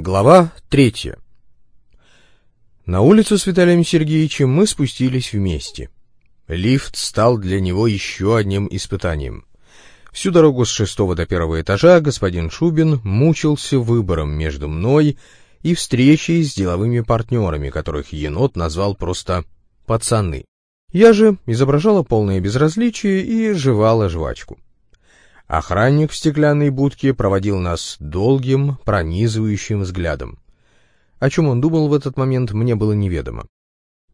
Глава третья. На улицу с Виталием Сергеевичем мы спустились вместе. Лифт стал для него еще одним испытанием. Всю дорогу с шестого до первого этажа господин Шубин мучился выбором между мной и встречей с деловыми партнерами, которых енот назвал просто «пацаны». Я же изображала полное безразличие и жевала жвачку. Охранник в стеклянной будке проводил нас долгим, пронизывающим взглядом. О чем он думал в этот момент, мне было неведомо.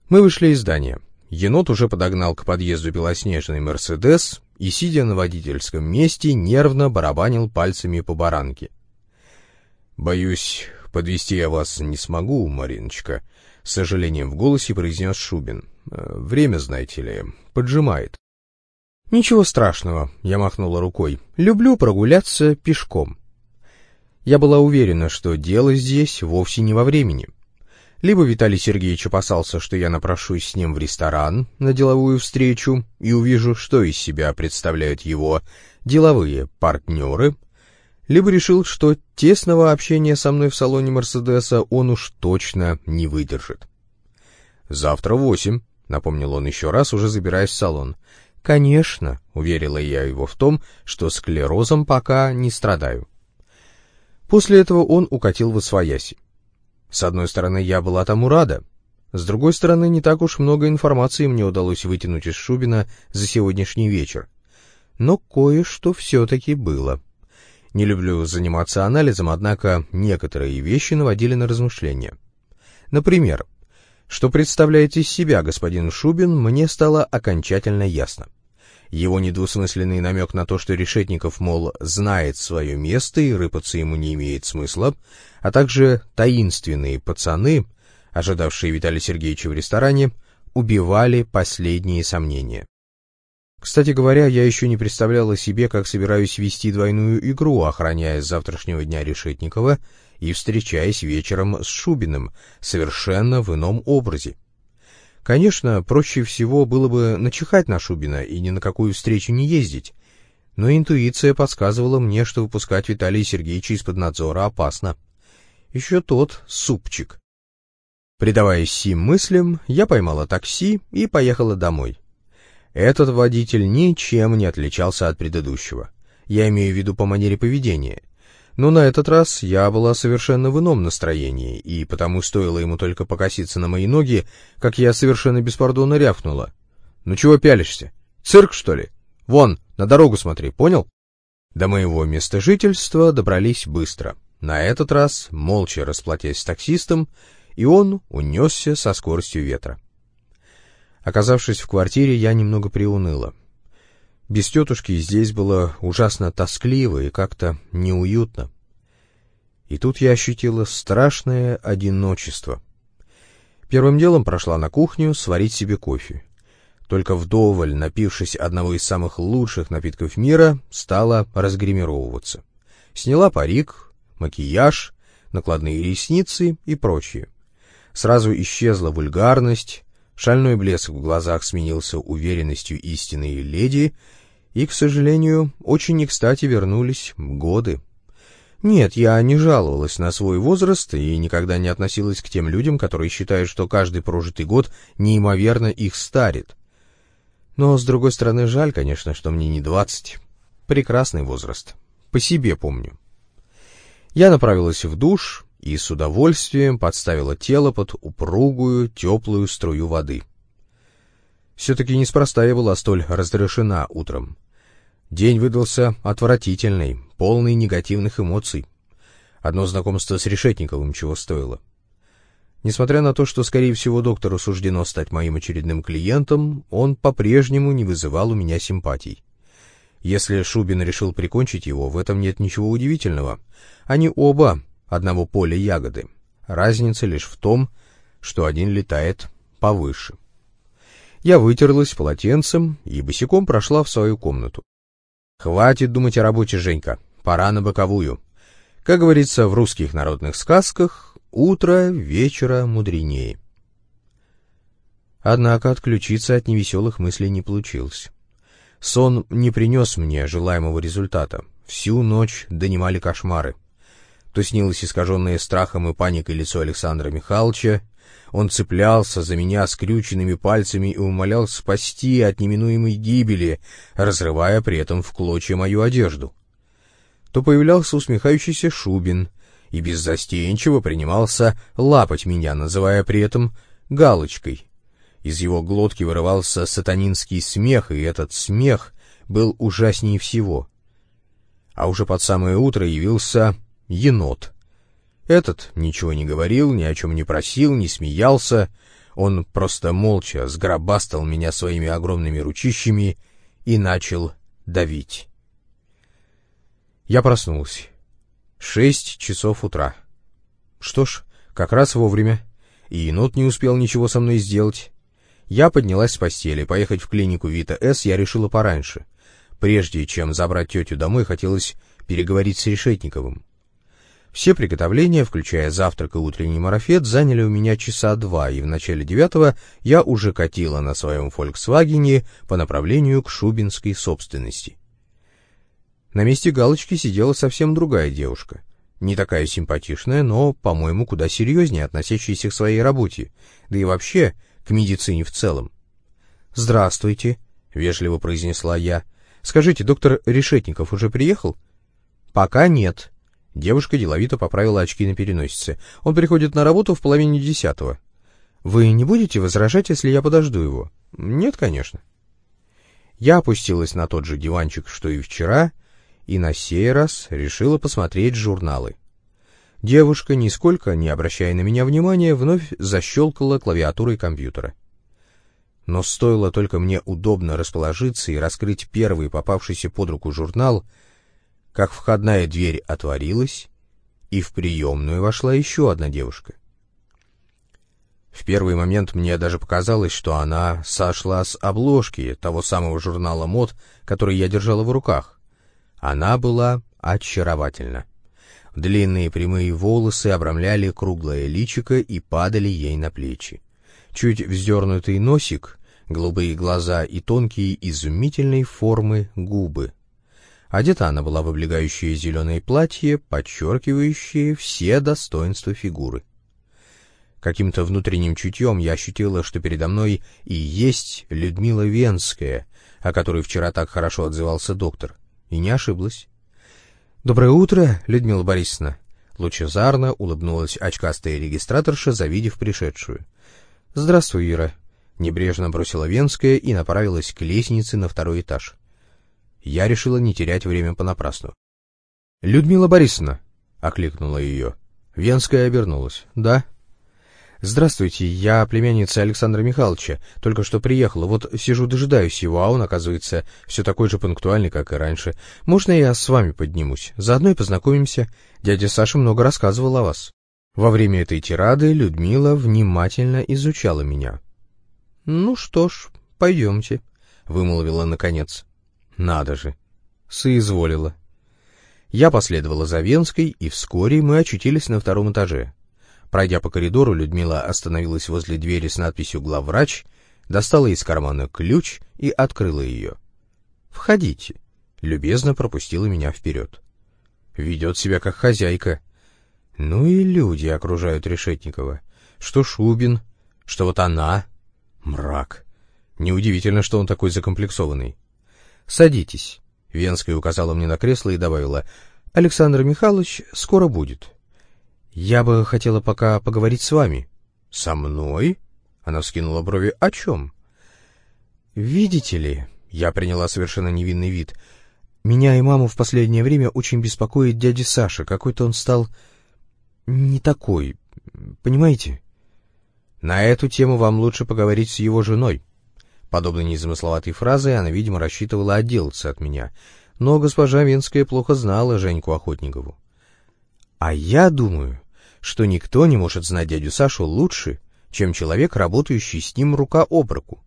Мы вышли из здания. Енот уже подогнал к подъезду белоснежный «Мерседес» и, сидя на водительском месте, нервно барабанил пальцами по баранке. «Боюсь, подвести я вас не смогу, Мариночка», — с сожалением в голосе произнес Шубин. «Э, «Время, знаете ли, поджимает». «Ничего страшного», — я махнула рукой. «Люблю прогуляться пешком». Я была уверена, что дело здесь вовсе не во времени. Либо Виталий Сергеевич опасался, что я напрошусь с ним в ресторан на деловую встречу и увижу, что из себя представляют его деловые партнеры, либо решил, что тесного общения со мной в салоне Мерседеса он уж точно не выдержит. «Завтра восемь», — напомнил он еще раз, уже забираясь в салон. «Конечно», — уверила я его в том, что склерозом пока не страдаю. После этого он укатил в освояси. С одной стороны, я была тому рада. С другой стороны, не так уж много информации мне удалось вытянуть из Шубина за сегодняшний вечер. Но кое-что все-таки было. Не люблю заниматься анализом, однако некоторые вещи наводили на размышления. Например, что представляет из себя господин Шубин, мне стало окончательно ясно. Его недвусмысленный намек на то, что Решетников, мол, знает свое место и рыпаться ему не имеет смысла, а также таинственные пацаны, ожидавшие Виталия Сергеевича в ресторане, убивали последние сомнения. Кстати говоря, я еще не представляла себе, как собираюсь вести двойную игру, охраняя с завтрашнего дня Решетникова и встречаясь вечером с Шубиным, совершенно в ином образе. Конечно, проще всего было бы начихать на Шубина и ни на какую встречу не ездить, но интуиция подсказывала мне, что выпускать Виталия Сергеевича из-под надзора опасно. Еще тот супчик. Придаваясь сим мыслям, я поймала такси и поехала домой. Этот водитель ничем не отличался от предыдущего. Я имею в виду по манере поведения — но на этот раз я была совершенно в ином настроении, и потому стоило ему только покоситься на мои ноги, как я совершенно беспардонно рявкнула. «Ну чего пялишься? Цирк, что ли? Вон, на дорогу смотри, понял?» До моего места жительства добрались быстро. На этот раз, молча расплатясь с таксистом, и он унесся со скоростью ветра. Оказавшись в квартире, я немного приуныла. Без тетушки здесь было ужасно тоскливо и как-то неуютно. И тут я ощутила страшное одиночество. Первым делом прошла на кухню сварить себе кофе. Только вдоволь, напившись одного из самых лучших напитков мира, стала разгримировываться. Сняла парик, макияж, накладные ресницы и прочее. Сразу исчезла вульгарность, Шальной блеск в глазах сменился уверенностью истинной леди, и, к сожалению, очень не кстати вернулись годы. Нет, я не жаловалась на свой возраст и никогда не относилась к тем людям, которые считают, что каждый прожитый год неимоверно их старит. Но, с другой стороны, жаль, конечно, что мне не двадцать. Прекрасный возраст. По себе помню. Я направилась в душ, и с удовольствием подставила тело под упругую, теплую струю воды. Все-таки неспроста я была столь разрешена утром. День выдался отвратительный, полный негативных эмоций. Одно знакомство с Решетниковым чего стоило. Несмотря на то, что, скорее всего, доктору суждено стать моим очередным клиентом, он по-прежнему не вызывал у меня симпатий. Если Шубин решил прикончить его, в этом нет ничего удивительного. Они оба одного поля ягоды. Разница лишь в том, что один летает повыше. Я вытерлась полотенцем и босиком прошла в свою комнату. Хватит думать о работе, Женька, пора на боковую. Как говорится в русских народных сказках, утро вечера мудренее. Однако отключиться от невеселых мыслей не получилось. Сон не принес мне желаемого результата. Всю ночь донимали кошмары. То снилось искаженное страхом и паникой лицо Александра Михайловича, он цеплялся за меня скрюченными пальцами и умолял спасти от неминуемой гибели, разрывая при этом в клочья мою одежду. То появлялся усмехающийся Шубин и беззастенчиво принимался лапать меня, называя при этом галочкой. Из его глотки вырывался сатанинский смех, и этот смех был ужаснее всего. А уже под самое утро явился енот. Этот ничего не говорил, ни о чем не просил, не смеялся. Он просто молча сгробастал меня своими огромными ручищами и начал давить. Я проснулся. Шесть часов утра. Что ж, как раз вовремя. И енот не успел ничего со мной сделать. Я поднялась с постели. Поехать в клинику Вита С я решила пораньше. Прежде чем забрать тетю домой, хотелось переговорить с Решетниковым. Все приготовления, включая завтрак и утренний марафет, заняли у меня часа два, и в начале девятого я уже катила на своем «Фольксвагене» по направлению к шубинской собственности. На месте галочки сидела совсем другая девушка. Не такая симпатичная, но, по-моему, куда серьезнее относящаяся к своей работе, да и вообще к медицине в целом. «Здравствуйте», — вежливо произнесла я. «Скажите, доктор Решетников уже приехал?» «Пока нет», Девушка деловито поправила очки на переносице. Он приходит на работу в половине десятого. Вы не будете возражать, если я подожду его? Нет, конечно. Я опустилась на тот же диванчик, что и вчера, и на сей раз решила посмотреть журналы. Девушка, нисколько не обращая на меня внимания, вновь защелкала клавиатурой компьютера. Но стоило только мне удобно расположиться и раскрыть первый попавшийся под руку журнал — как входная дверь отворилась, и в приемную вошла еще одна девушка. В первый момент мне даже показалось, что она сошла с обложки того самого журнала мод, который я держала в руках. Она была очаровательна. Длинные прямые волосы обрамляли круглое личико и падали ей на плечи. Чуть вздернутый носик, голубые глаза и тонкие изумительной формы губы — Одета она была в облегающее зеленое платье, подчеркивающее все достоинства фигуры. Каким-то внутренним чутьем я ощутила, что передо мной и есть Людмила Венская, о которой вчера так хорошо отзывался доктор, и не ошиблась. «Доброе утро, Людмила Борисовна!» Лучезарно улыбнулась очкастая регистраторша, завидев пришедшую. «Здравствуй, Ира!» Небрежно бросила Венская и направилась к лестнице на второй этаж. Я решила не терять время понапрасну. «Людмила Борисовна!» — окликнула ее. Венская обернулась. «Да?» «Здравствуйте, я племянница Александра Михайловича. Только что приехала. Вот сижу дожидаюсь его, а он, оказывается, все такой же пунктуальный, как и раньше. Можно я с вами поднимусь? Заодно и познакомимся. Дядя Саша много рассказывал о вас». Во время этой тирады Людмила внимательно изучала меня. «Ну что ж, пойдемте», — вымолвила наконец. Надо же. Соизволила. Я последовала за Венской, и вскоре мы очутились на втором этаже. Пройдя по коридору, Людмила остановилась возле двери с надписью «Главврач», достала из кармана ключ и открыла ее. «Входите», — любезно пропустила меня вперед. Ведет себя как хозяйка. Ну и люди окружают Решетникова. Что Шубин, что вот она. Мрак. Неудивительно, что он такой закомплексованный. «Садитесь», — Венская указала мне на кресло и добавила, «Александр Михайлович скоро будет». «Я бы хотела пока поговорить с вами». «Со мной?» — она вскинула брови. «О чем?» «Видите ли...» — я приняла совершенно невинный вид. «Меня и маму в последнее время очень беспокоит дядя Саша. Какой-то он стал... не такой. Понимаете?» «На эту тему вам лучше поговорить с его женой», Подобной незамысловатой фразой она, видимо, рассчитывала отделаться от меня, но госпожа Венская плохо знала Женьку Охотникову. А я думаю, что никто не может знать дядю Сашу лучше, чем человек, работающий с ним рука об руку.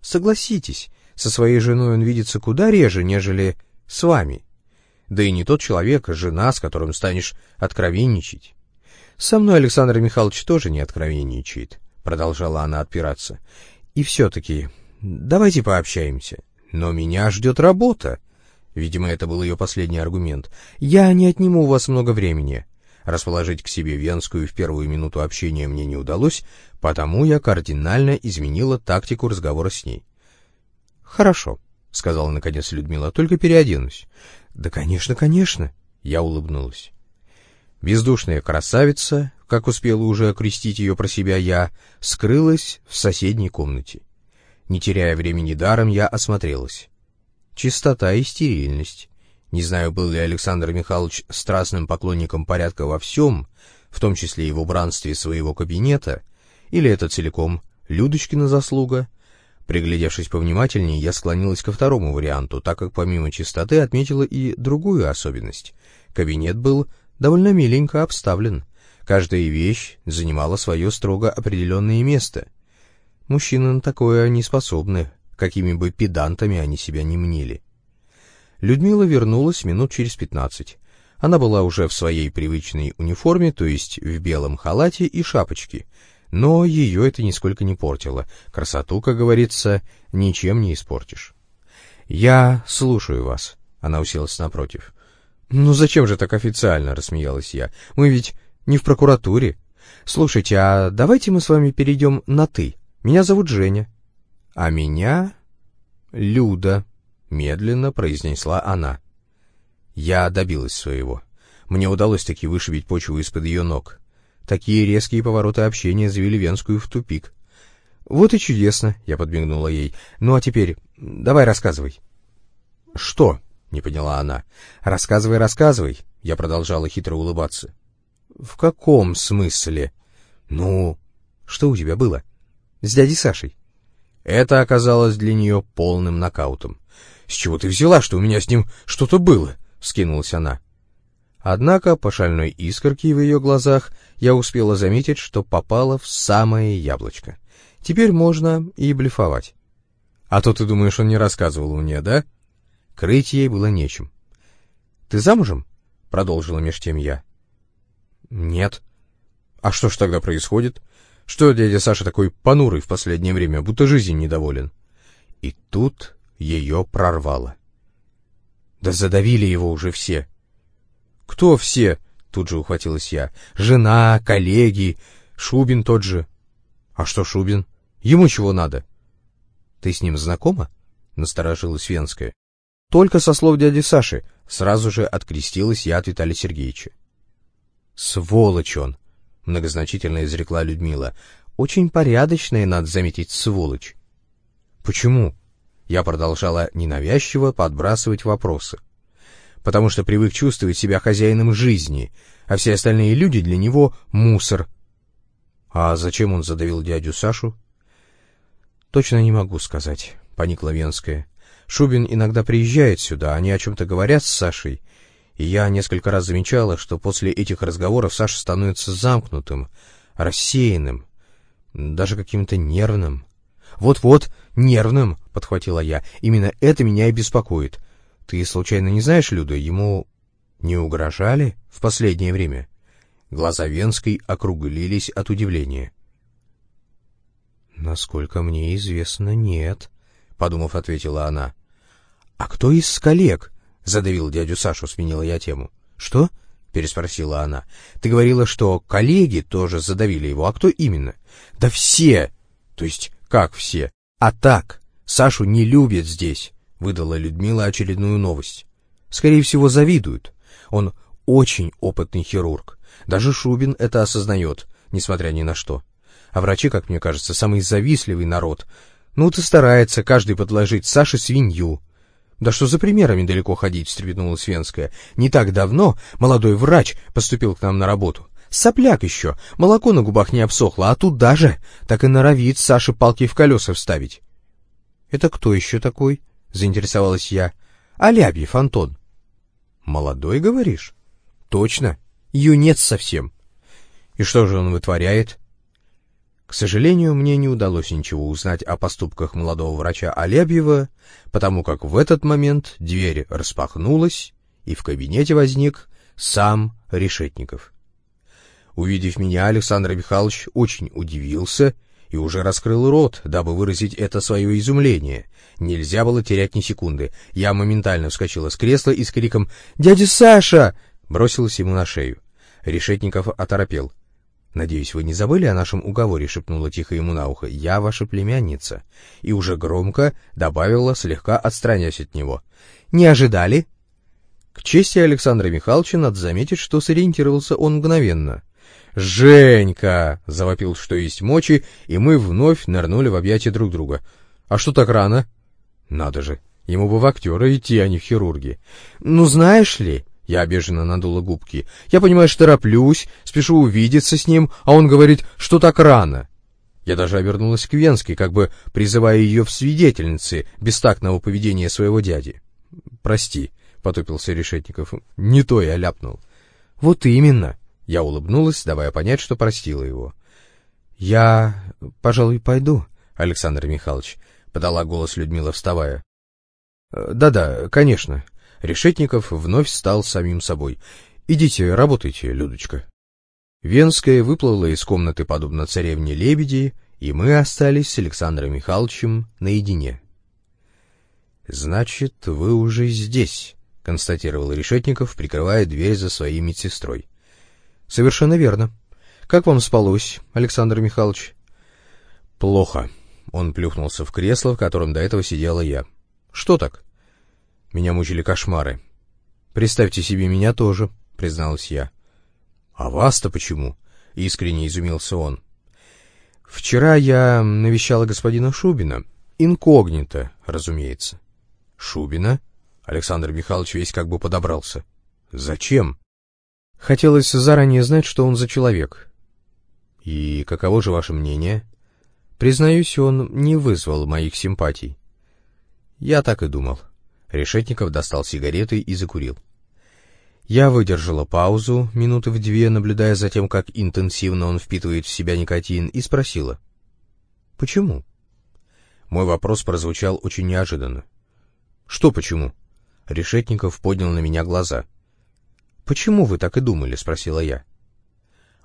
Согласитесь, со своей женой он видится куда реже, нежели с вами. Да и не тот человек, а жена, с которым станешь откровенничать. Со мной Александр Михайлович тоже не откровенничает, продолжала она отпираться. И все-таки Давайте пообщаемся. Но меня ждет работа. Видимо, это был ее последний аргумент. Я не отниму у вас много времени. Расположить к себе Венскую в первую минуту общения мне не удалось, потому я кардинально изменила тактику разговора с ней. «Хорошо», — сказала наконец Людмила, — «только переоденусь». «Да, конечно, конечно», — я улыбнулась. Бездушная красавица, как успела уже окрестить ее про себя я, скрылась в соседней комнате. Не теряя времени даром, я осмотрелась. Чистота и стерильность. Не знаю, был ли Александр Михайлович страстным поклонником порядка во всем, в том числе и в убранстве своего кабинета, или это целиком Людочкина заслуга. Приглядевшись повнимательнее, я склонилась ко второму варианту, так как помимо чистоты отметила и другую особенность. Кабинет был довольно миленько обставлен. Каждая вещь занимала свое строго определенное место. Мужчины на такое не способны, какими бы педантами они себя не мнили. Людмила вернулась минут через пятнадцать. Она была уже в своей привычной униформе, то есть в белом халате и шапочке, но ее это нисколько не портило. Красоту, как говорится, ничем не испортишь. «Я слушаю вас», — она уселась напротив. «Ну зачем же так официально?» — рассмеялась я. «Мы ведь не в прокуратуре. Слушайте, а давайте мы с вами перейдем на «ты». Меня зовут Женя». «А меня...» «Люда», Медленно произнесла она. Я добилась своего. Мне удалось таки вышибить почву из-под ее ног. Такие резкие повороты общения завели Венскую в тупик. «Вот и чудесно», — я подмигнула ей. «Ну а теперь давай рассказывай». «Что?» — не поняла она. «Рассказывай, рассказывай», — я продолжала хитро улыбаться. «В каком смысле?» «Ну, что у тебя было?» «С дядей Сашей». Это оказалось для нее полным нокаутом. «С чего ты взяла, что у меня с ним что-то было?» — скинулась она. Однако по шальной искорке в ее глазах я успела заметить, что попала в самое яблочко. Теперь можно и блефовать. А то ты думаешь, он не рассказывал мне, да? Крыть ей было нечем. «Ты замужем?» — продолжила меж тем я. «Нет». «А что ж тогда происходит? Что дядя Саша такой понурый в последнее время, будто жизнь недоволен?» И тут ее прорвало. Да задавили его уже все. Кто все? Тут же ухватилась я. Жена, коллеги, Шубин тот же. А что Шубин? Ему чего надо? Ты с ним знакома? Насторожилась Венская. Только со слов дяди Саши. Сразу же открестилась я от Виталия Сергеевича. Сволочь он! Многозначительно изрекла Людмила. Очень порядочная, надо заметить, сволочь. Почему? Я продолжала ненавязчиво подбрасывать вопросы. Потому что привык чувствовать себя хозяином жизни, а все остальные люди для него — мусор. А зачем он задавил дядю Сашу? Точно не могу сказать, — поникла Венская. Шубин иногда приезжает сюда, они о чем-то говорят с Сашей, я несколько раз замечала, что после этих разговоров Саша становится замкнутым, рассеянным, даже каким-то нервным. «Вот-вот, нервным», — подхватила я. «Именно это меня и беспокоит. Ты случайно не знаешь, Люда, ему не угрожали в последнее время?» Глаза Венской округлились от удивления. «Насколько мне известно, нет», — подумав, ответила она. «А кто из коллег?» — задавил дядю Сашу, сменила я тему. «Что?» — переспросила она. «Ты говорила, что коллеги тоже задавили его. А кто именно?» «Да все!» «То есть как все? А так, Сашу не любят здесь, выдала Людмила очередную новость. Скорее всего, завидуют. Он очень опытный хирург. Даже Шубин это осознает, несмотря ни на что. А врачи, как мне кажется, самый завистливый народ. Ну, ты старается каждый подложить Саше свинью. Да что за примерами далеко ходить, встрепенулась Венская. Не так давно молодой врач поступил к нам на работу. Сопляк еще, молоко на губах не обсохло, а тут даже так и норовит Саше палки в колеса вставить. — Это кто еще такой? — заинтересовалась я. — Алябьев Антон. — Молодой, говоришь? — Точно, юнец совсем. И что же он вытворяет? К сожалению, мне не удалось ничего узнать о поступках молодого врача Алябьева, потому как в этот момент дверь распахнулась, и в кабинете возник сам Решетников. — Увидев меня, Александр Михайлович очень удивился и уже раскрыл рот, дабы выразить это свое изумление. Нельзя было терять ни секунды. Я моментально вскочила с кресла и с криком «Дядя Саша!» бросилась ему на шею. Решетников оторопел. «Надеюсь, вы не забыли о нашем уговоре?» — шепнула тихо ему на ухо. «Я ваша племянница». И уже громко добавила, слегка отстраняясь от него. «Не ожидали?» К чести Александра Михайловича надо заметить, что сориентировался он мгновенно. «Женька!» — завопил, что есть мочи, и мы вновь нырнули в объятия друг друга. «А что так рано?» «Надо же, ему бы в актера идти, а не в хирурги». «Ну, знаешь ли...» Я обиженно надула губки. «Я, понимаешь, тороплюсь, спешу увидеться с ним, а он говорит, что так рано». Я даже обернулась к Венской, как бы призывая ее в свидетельницы бестактного поведения своего дяди. «Прости», — потупился Решетников, — «не то я ляпнул». «Вот именно», — я улыбнулась, давая понять, что простила его. «Я, пожалуй, пойду, Александр Михайлович», — подала голос Людмила, вставая. «Да-да, конечно», Решетников вновь стал самим собой. «Идите, работайте, Людочка». Венская выплыла из комнаты, подобно царевне лебеди, и мы остались с Александром Михайловичем наедине. «Значит, вы уже здесь», — констатировал Решетников, прикрывая дверь за своей медсестрой. «Совершенно верно. Как вам спалось, Александр Михайлович?» «Плохо». Он плюхнулся в кресло, в котором до этого сидела я. «Что так?» Меня мучили кошмары. Представьте себе, меня тоже, призналась я. А вас-то почему? Искренне изумился он. Вчера я навещала господина Шубина. Инкогнито, разумеется. Шубина? Александр Михайлович весь как бы подобрался. Зачем? Хотелось заранее знать, что он за человек. И каково же ваше мнение? Признаюсь, он не вызвал моих симпатий. Я так и думал. Решетников достал сигареты и закурил. Я выдержала паузу, минуты в две, наблюдая за тем, как интенсивно он впитывает в себя никотин, и спросила. «Почему?» Мой вопрос прозвучал очень неожиданно. «Что почему?» Решетников поднял на меня глаза. «Почему вы так и думали?» — спросила я.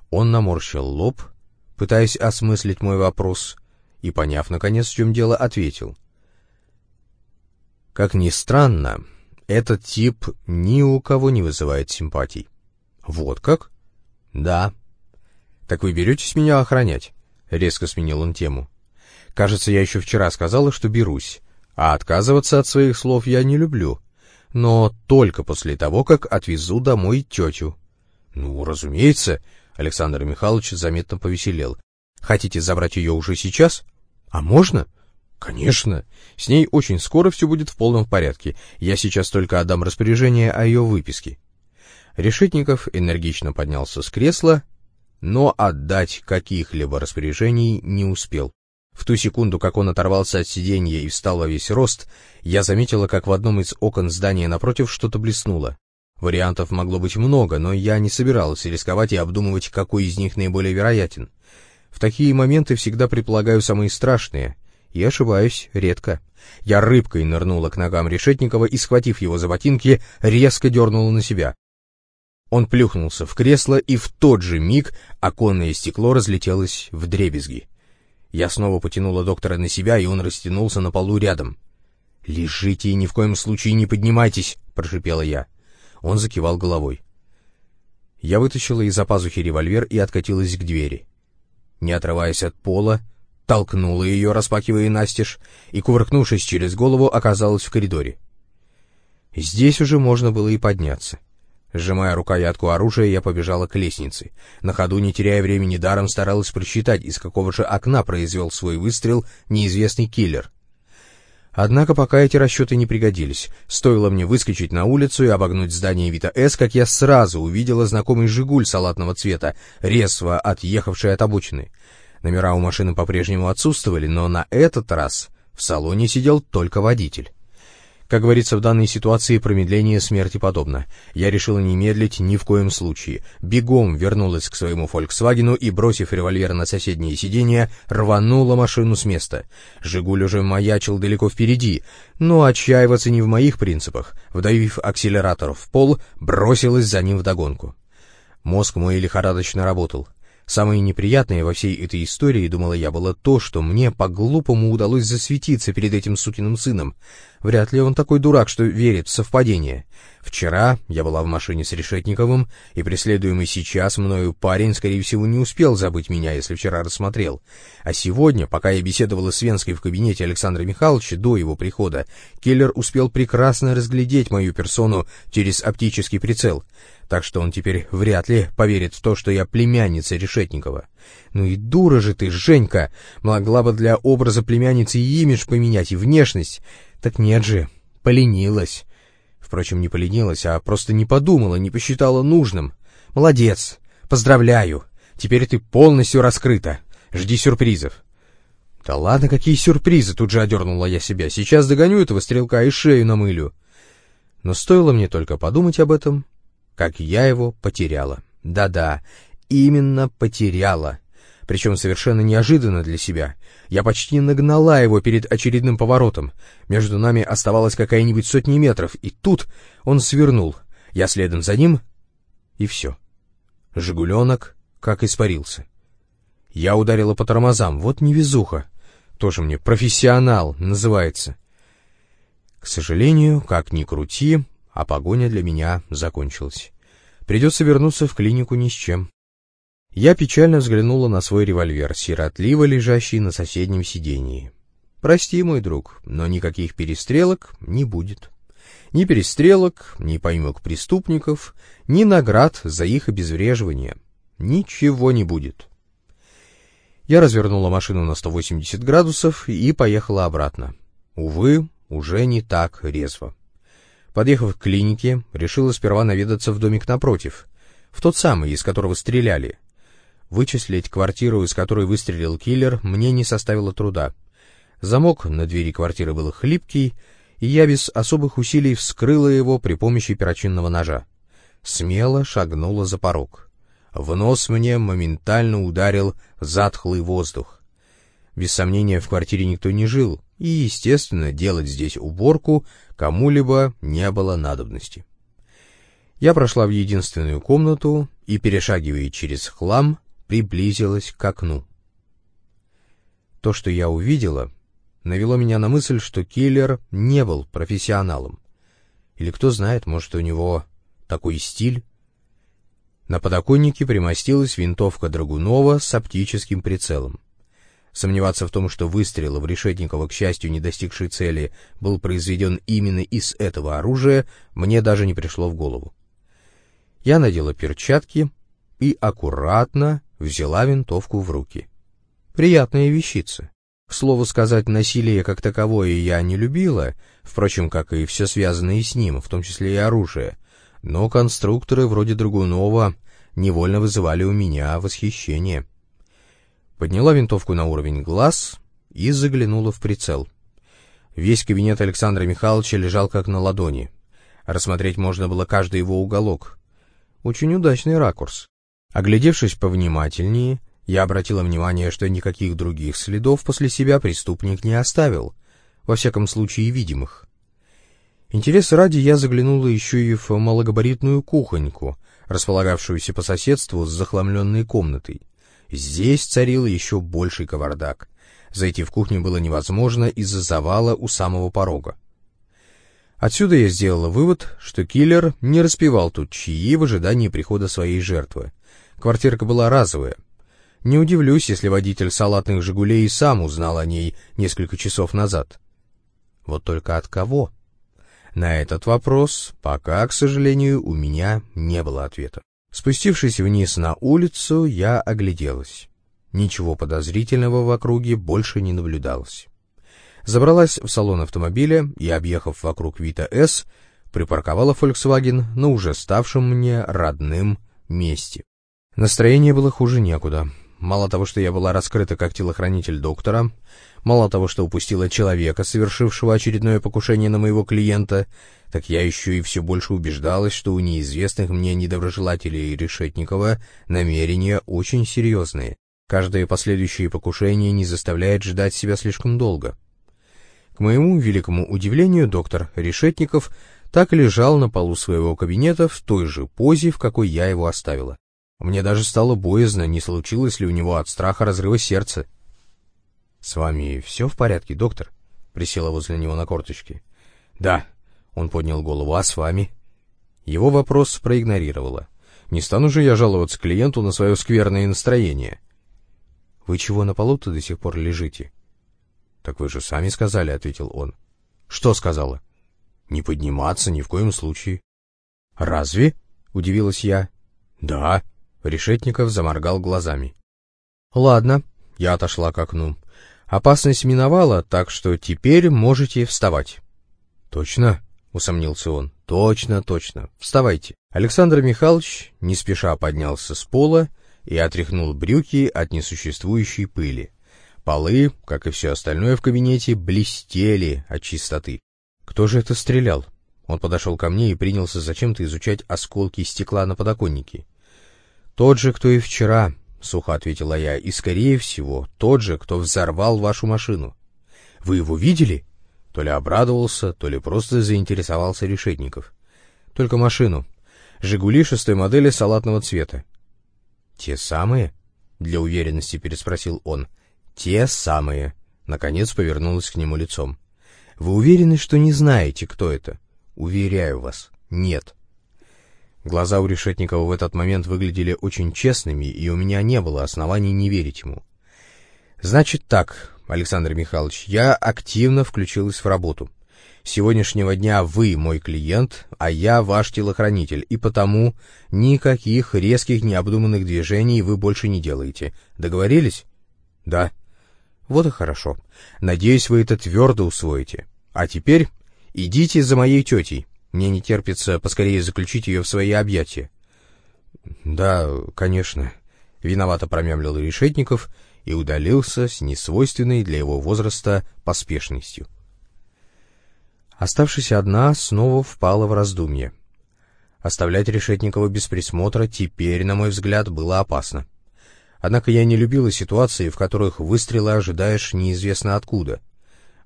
Он наморщил лоб, пытаясь осмыслить мой вопрос, и, поняв, наконец, в чем дело, ответил. Как ни странно, этот тип ни у кого не вызывает симпатий. Вот как? Да. Так вы беретесь меня охранять? Резко сменил он тему. Кажется, я еще вчера сказала, что берусь, а отказываться от своих слов я не люблю. Но только после того, как отвезу домой тетю. Ну, разумеется, Александр Михайлович заметно повеселел. Хотите забрать ее уже сейчас? А можно? — Конечно. С ней очень скоро все будет в полном порядке. Я сейчас только отдам распоряжение о ее выписке. Решетников энергично поднялся с кресла, но отдать каких-либо распоряжений не успел. В ту секунду, как он оторвался от сиденья и встал во весь рост, я заметила, как в одном из окон здания напротив что-то блеснуло. Вариантов могло быть много, но я не собирался рисковать и обдумывать, какой из них наиболее вероятен. В такие моменты всегда предполагаю самые страшные, и ошибаюсь редко. Я рыбкой нырнула к ногам Решетникова и, схватив его за ботинки, резко дернула на себя. Он плюхнулся в кресло, и в тот же миг оконное стекло разлетелось в дребезги. Я снова потянула доктора на себя, и он растянулся на полу рядом. «Лежите и ни в коем случае не поднимайтесь!» — прошипела я. Он закивал головой. Я вытащила из-за пазухи револьвер и откатилась к двери. Не отрываясь от пола, толкнула ее, распакивая настежь, и, кувыркнувшись через голову, оказалась в коридоре. Здесь уже можно было и подняться. Сжимая рукоятку оружия, я побежала к лестнице. На ходу, не теряя времени даром, старалась просчитать, из какого же окна произвел свой выстрел неизвестный киллер. Однако пока эти расчеты не пригодились. Стоило мне выскочить на улицу и обогнуть здание Вита С, как я сразу увидела знакомый «Жигуль» салатного цвета, резво отъехавший от обочины. Номера у машины по-прежнему отсутствовали, но на этот раз в салоне сидел только водитель. Как говорится, в данной ситуации промедление смерти подобно. Я решила не медлить ни в коем случае. Бегом вернулась к своему «Фольксвагену» и, бросив револьвер на соседнее сиденье, рванула машину с места. «Жигуль» уже маячил далеко впереди, но отчаиваться не в моих принципах. Вдавив акселератор в пол, бросилась за ним вдогонку. Мозг мой лихорадочно работал. Самое неприятное во всей этой истории, думала я, было то, что мне по-глупому удалось засветиться перед этим сукиным сыном. Вряд ли он такой дурак, что верит в совпадение. Вчера я была в машине с Решетниковым, и преследуемый сейчас мною парень, скорее всего, не успел забыть меня, если вчера рассмотрел. А сегодня, пока я беседовала с Венской в кабинете Александра Михайловича до его прихода, киллер успел прекрасно разглядеть мою персону через оптический прицел, так что он теперь вряд ли поверит в то, что я племянница Решетникова. Ну и дура же ты, Женька! Могла бы для образа племянницы и имидж поменять, и внешность. Так нет же, поленилась. Впрочем, не поленилась, а просто не подумала, не посчитала нужным. Молодец, поздравляю. Теперь ты полностью раскрыта. Жди сюрпризов. Да ладно, какие сюрпризы, тут же одернула я себя. Сейчас догоню этого стрелка и шею намылю. Но стоило мне только подумать об этом, как я его потеряла. Да-да, именно потеряла причем совершенно неожиданно для себя. Я почти нагнала его перед очередным поворотом. Между нами оставалось какая-нибудь сотни метров, и тут он свернул. Я следом за ним, и все. Жигуленок как испарился. Я ударила по тормозам, вот невезуха. Тоже мне профессионал называется. К сожалению, как ни крути, а погоня для меня закончилась. Придется вернуться в клинику ни с чем. Я печально взглянула на свой револьвер, сиротливо лежащий на соседнем сидении. «Прости, мой друг, но никаких перестрелок не будет. Ни перестрелок, ни поймок преступников, ни наград за их обезвреживание. Ничего не будет». Я развернула машину на 180 градусов и поехала обратно. Увы, уже не так резво. Подъехав к клинике, решила сперва наведаться в домик напротив, в тот самый, из которого стреляли, Вычислить квартиру, из которой выстрелил киллер, мне не составило труда. Замок на двери квартиры был хлипкий, и я без особых усилий вскрыла его при помощи перочинного ножа. Смело шагнула за порог. В нос мне моментально ударил затхлый воздух. Без сомнения, в квартире никто не жил, и, естественно, делать здесь уборку кому-либо не было надобности. Я прошла в единственную комнату и, перешагивая через хлам, приблизилась к окну. То, что я увидела, навело меня на мысль, что киллер не был профессионалом. Или кто знает, может, у него такой стиль? На подоконнике примостилась винтовка Драгунова с оптическим прицелом. Сомневаться в том, что выстрел в Решетникова, к счастью, не достигший цели, был произведен именно из этого оружия, мне даже не пришло в голову. Я надела перчатки и аккуратно взяла винтовку в руки. Приятная вещица. К слову сказать, насилие как таковое я не любила, впрочем, как и все связанное с ним, в том числе и оружие, но конструкторы вроде Драгунова невольно вызывали у меня восхищение. Подняла винтовку на уровень глаз и заглянула в прицел. Весь кабинет Александра Михайловича лежал как на ладони. Рассмотреть можно было каждый его уголок. Очень удачный ракурс. Оглядевшись повнимательнее, я обратила внимание, что никаких других следов после себя преступник не оставил, во всяком случае видимых. Интереса ради я заглянула еще и в малогабаритную кухоньку, располагавшуюся по соседству с захламленной комнатой. Здесь царил еще больший кавардак. Зайти в кухню было невозможно из-за завала у самого порога. Отсюда я сделала вывод, что киллер не распевал тут чаи в ожидании прихода своей жертвы. Квартирка была разовая. Не удивлюсь, если водитель салатных «Жигулей» сам узнал о ней несколько часов назад. Вот только от кого? На этот вопрос пока, к сожалению, у меня не было ответа. Спустившись вниз на улицу, я огляделась. Ничего подозрительного в округе больше не наблюдалось. Забралась в салон автомобиля и, объехав вокруг Вита С, припарковала Volkswagen на уже ставшем мне родным месте. Настроение было хуже некуда. Мало того, что я была раскрыта как телохранитель доктора, мало того, что упустила человека, совершившего очередное покушение на моего клиента, так я еще и все больше убеждалась, что у неизвестных мне недоброжелателей Решетникова намерения очень серьезные. Каждое последующее покушение не заставляет ждать себя слишком долго. К моему великому удивлению, доктор Решетников так лежал на полу своего кабинета в той же позе, в какой я его оставила. Мне даже стало боязно, не случилось ли у него от страха разрыва сердца. — С вами все в порядке, доктор? — присела возле него на корточки. — Да. Он поднял голову. — А с вами? Его вопрос проигнорировала. Не стану же я жаловаться клиенту на свое скверное настроение. «Вы чего на полу-то до сих пор лежите?» «Так вы же сами сказали», — ответил он. «Что сказала?» «Не подниматься ни в коем случае». «Разве?» — удивилась я. «Да». Решетников заморгал глазами. «Ладно», — я отошла к окну. «Опасность миновала, так что теперь можете вставать». «Точно?» — усомнился он. «Точно, точно. Вставайте». Александр Михайлович не спеша поднялся с пола и отряхнул брюки от несуществующей пыли. Полы, как и все остальное в кабинете, блестели от чистоты. Кто же это стрелял? Он подошел ко мне и принялся зачем-то изучать осколки стекла на подоконнике. «Тот же, кто и вчера», — сухо ответила я, — «и, скорее всего, тот же, кто взорвал вашу машину. Вы его видели?» То ли обрадовался, то ли просто заинтересовался Решетников. «Только машину. «Жигули» шестой модели салатного цвета. «Те самые?» — для уверенности переспросил он. «Те самые». Наконец повернулась к нему лицом. «Вы уверены, что не знаете, кто это?» «Уверяю вас, нет». Глаза у Решетникова в этот момент выглядели очень честными, и у меня не было оснований не верить ему. «Значит так, Александр Михайлович, я активно включилась в работу. С сегодняшнего дня вы мой клиент, а я ваш телохранитель, и потому никаких резких необдуманных движений вы больше не делаете. Договорились? Да. Вот и хорошо. Надеюсь, вы это твердо усвоите. А теперь идите за моей тетей. Мне не терпится поскорее заключить ее в свои объятия. Да, конечно. Виновато промямлил Решетников и удалился с несвойственной для его возраста поспешностью. Оставшись одна, снова впала в раздумье. Оставлять Решетникова без присмотра теперь, на мой взгляд, было опасно. Однако я не любила ситуации, в которых выстрелы ожидаешь неизвестно откуда.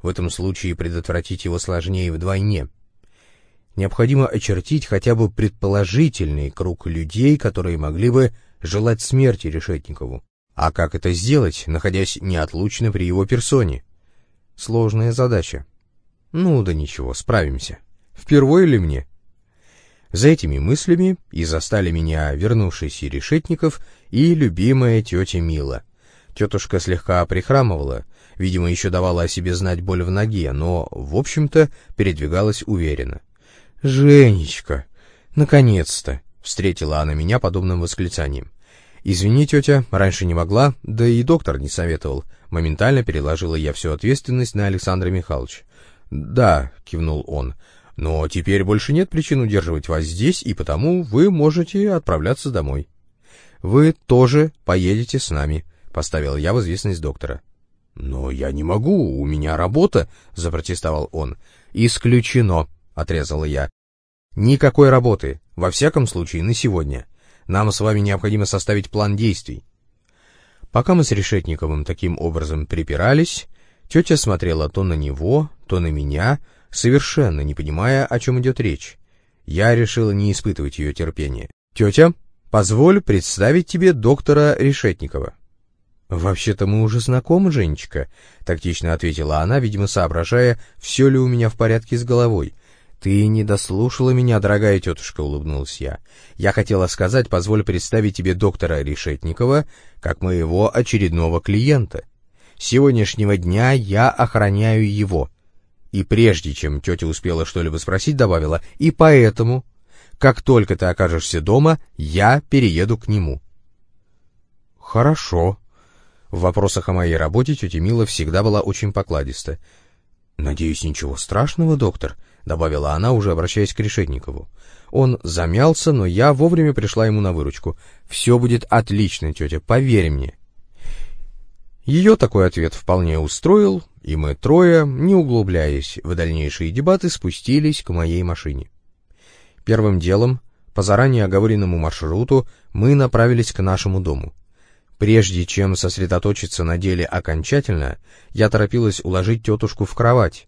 В этом случае предотвратить его сложнее вдвойне. Необходимо очертить хотя бы предположительный круг людей, которые могли бы желать смерти Решетникову. А как это сделать, находясь неотлучно при его персоне? Сложная задача. Ну да ничего, справимся. Впервые ли мне? За этими мыслями и застали меня вернувшийся Решетников и любимая тетя Мила. Тетушка слегка прихрамывала, видимо, еще давала о себе знать боль в ноге, но, в общем-то, передвигалась уверенно. «Женечка! Наконец-то!» — встретила она меня подобным восклицанием. «Извини, тетя, раньше не могла, да и доктор не советовал». Моментально переложила я всю ответственность на Александра Михайловича. «Да», — кивнул он, — «но теперь больше нет причин удерживать вас здесь, и потому вы можете отправляться домой». «Вы тоже поедете с нами», — поставил я в известность доктора. «Но я не могу, у меня работа», — запротестовал он. «Исключено», — отрезала я. «Никакой работы, во всяком случае, на сегодня. Нам с вами необходимо составить план действий». Пока мы с Решетниковым таким образом припирались, Тетя смотрела то на него, то на меня, совершенно не понимая, о чем идет речь. Я решила не испытывать ее терпения. «Тетя, позволь представить тебе доктора Решетникова». «Вообще-то мы уже знакомы, Женечка», — тактично ответила она, видимо, соображая, все ли у меня в порядке с головой. «Ты не дослушала меня, дорогая тетушка», — улыбнулась я. «Я хотела сказать, позволь представить тебе доктора Решетникова как моего очередного клиента» сегодняшнего дня я охраняю его. И прежде чем тетя успела что-либо спросить, добавила, и поэтому, как только ты окажешься дома, я перееду к нему. Хорошо. В вопросах о моей работе тетя Мила всегда была очень покладиста. «Надеюсь, ничего страшного, доктор», — добавила она, уже обращаясь к Решетникову. Он замялся, но я вовремя пришла ему на выручку. «Все будет отлично, тетя, поверь мне». Ее такой ответ вполне устроил, и мы трое, не углубляясь в дальнейшие дебаты, спустились к моей машине. Первым делом, по заранее оговоренному маршруту, мы направились к нашему дому. Прежде чем сосредоточиться на деле окончательно, я торопилась уложить тетушку в кровать,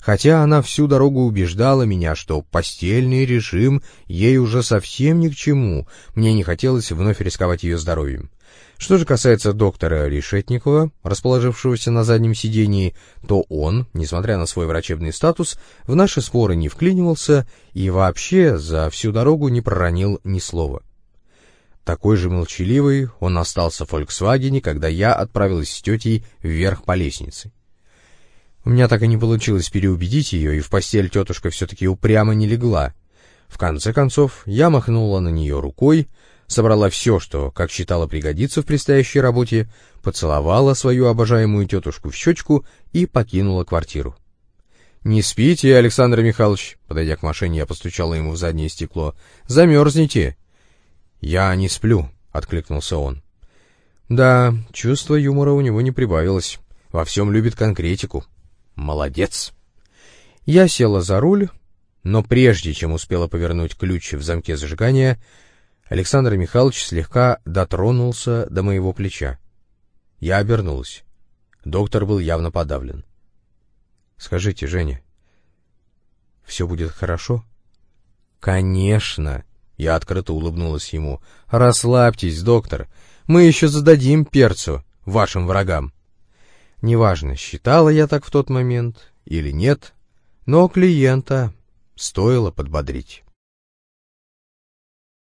хотя она всю дорогу убеждала меня, что постельный режим ей уже совсем ни к чему, мне не хотелось вновь рисковать ее здоровьем. Что же касается доктора Решетникова, расположившегося на заднем сидении, то он, несмотря на свой врачебный статус, в наши споры не вклинивался и вообще за всю дорогу не проронил ни слова. Такой же молчаливый он остался в «Фольксвагене», когда я отправилась с тетей вверх по лестнице. У меня так и не получилось переубедить ее, и в постель тетушка все-таки упрямо не легла. В конце концов, я махнула на нее рукой, собрала все, что, как считала, пригодится в предстоящей работе, поцеловала свою обожаемую тетушку в щечку и покинула квартиру. «Не спите, Александр Михайлович!» Подойдя к машине, я постучала ему в заднее стекло. «Замерзнете!» «Я не сплю», — откликнулся он. «Да, чувство юмора у него не прибавилось. Во всем любит конкретику. Молодец!» Я села за руль, но прежде чем успела повернуть ключ в замке зажигания, Александр Михайлович слегка дотронулся до моего плеча. Я обернулась. Доктор был явно подавлен. «Скажите, Женя, все будет хорошо?» «Конечно!» Я открыто улыбнулась ему. «Расслабьтесь, доктор. Мы еще зададим перцу вашим врагам». Неважно, считала я так в тот момент или нет, но клиента стоило подбодрить.